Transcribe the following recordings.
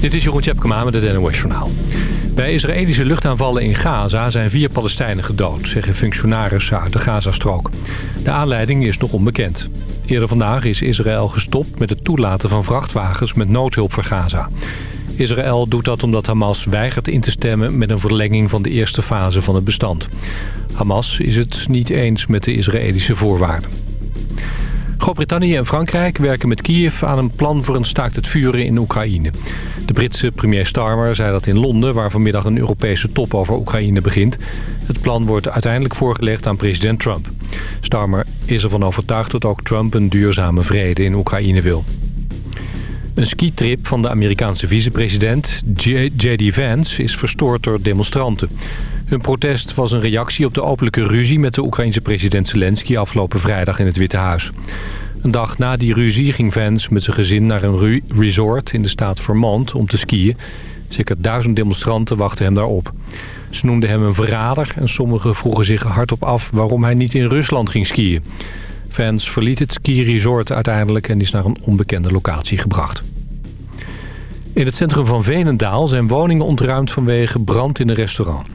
Dit is Jeroen Tjepkema met het NOS Journaal. Bij Israëlische luchtaanvallen in Gaza zijn vier Palestijnen gedood... zeggen functionarissen uit de Gazastrook. De aanleiding is nog onbekend. Eerder vandaag is Israël gestopt met het toelaten van vrachtwagens... met noodhulp voor Gaza. Israël doet dat omdat Hamas weigert in te stemmen... met een verlenging van de eerste fase van het bestand. Hamas is het niet eens met de Israëlische voorwaarden. Groot-Brittannië en Frankrijk werken met Kiev aan een plan voor een staakt het vuren in Oekraïne. De Britse premier Starmer zei dat in Londen, waar vanmiddag een Europese top over Oekraïne begint. Het plan wordt uiteindelijk voorgelegd aan president Trump. Starmer is ervan overtuigd dat ook Trump een duurzame vrede in Oekraïne wil. Een skitrip van de Amerikaanse vicepresident J.D. Vance is verstoord door demonstranten. Hun protest was een reactie op de openlijke ruzie met de Oekraïnse president Zelensky afgelopen vrijdag in het Witte Huis. Een dag na die ruzie ging Vance met zijn gezin naar een resort in de staat Vermont om te skiën. Zeker duizend demonstranten wachten hem daarop. Ze noemden hem een verrader en sommigen vroegen zich hardop af waarom hij niet in Rusland ging skiën. Vance verliet het ski-resort uiteindelijk en is naar een onbekende locatie gebracht. In het centrum van Venendaal zijn woningen ontruimd vanwege brand in een restaurant.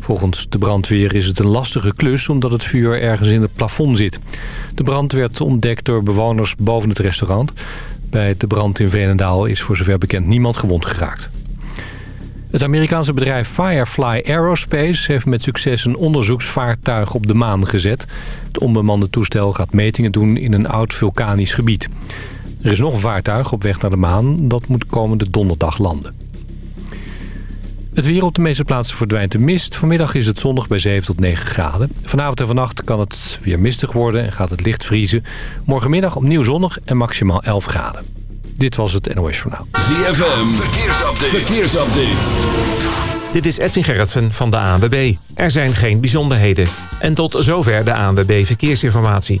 Volgens de brandweer is het een lastige klus omdat het vuur ergens in het plafond zit. De brand werd ontdekt door bewoners boven het restaurant. Bij de brand in Venendaal is voor zover bekend niemand gewond geraakt. Het Amerikaanse bedrijf Firefly Aerospace heeft met succes een onderzoeksvaartuig op de maan gezet. Het onbemande toestel gaat metingen doen in een oud vulkanisch gebied. Er is nog een vaartuig op weg naar de maan. Dat moet komende donderdag landen. Het weer op de meeste plaatsen verdwijnt de mist. Vanmiddag is het zonnig bij 7 tot 9 graden. Vanavond en vannacht kan het weer mistig worden en gaat het licht vriezen. Morgenmiddag opnieuw zonnig en maximaal 11 graden. Dit was het NOS Journaal. ZFM, verkeersupdate. verkeersupdate. Dit is Edwin Gerritsen van de ANWB. Er zijn geen bijzonderheden. En tot zover de ANWB Verkeersinformatie.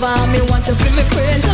Lover, me want to feel me friend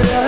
it up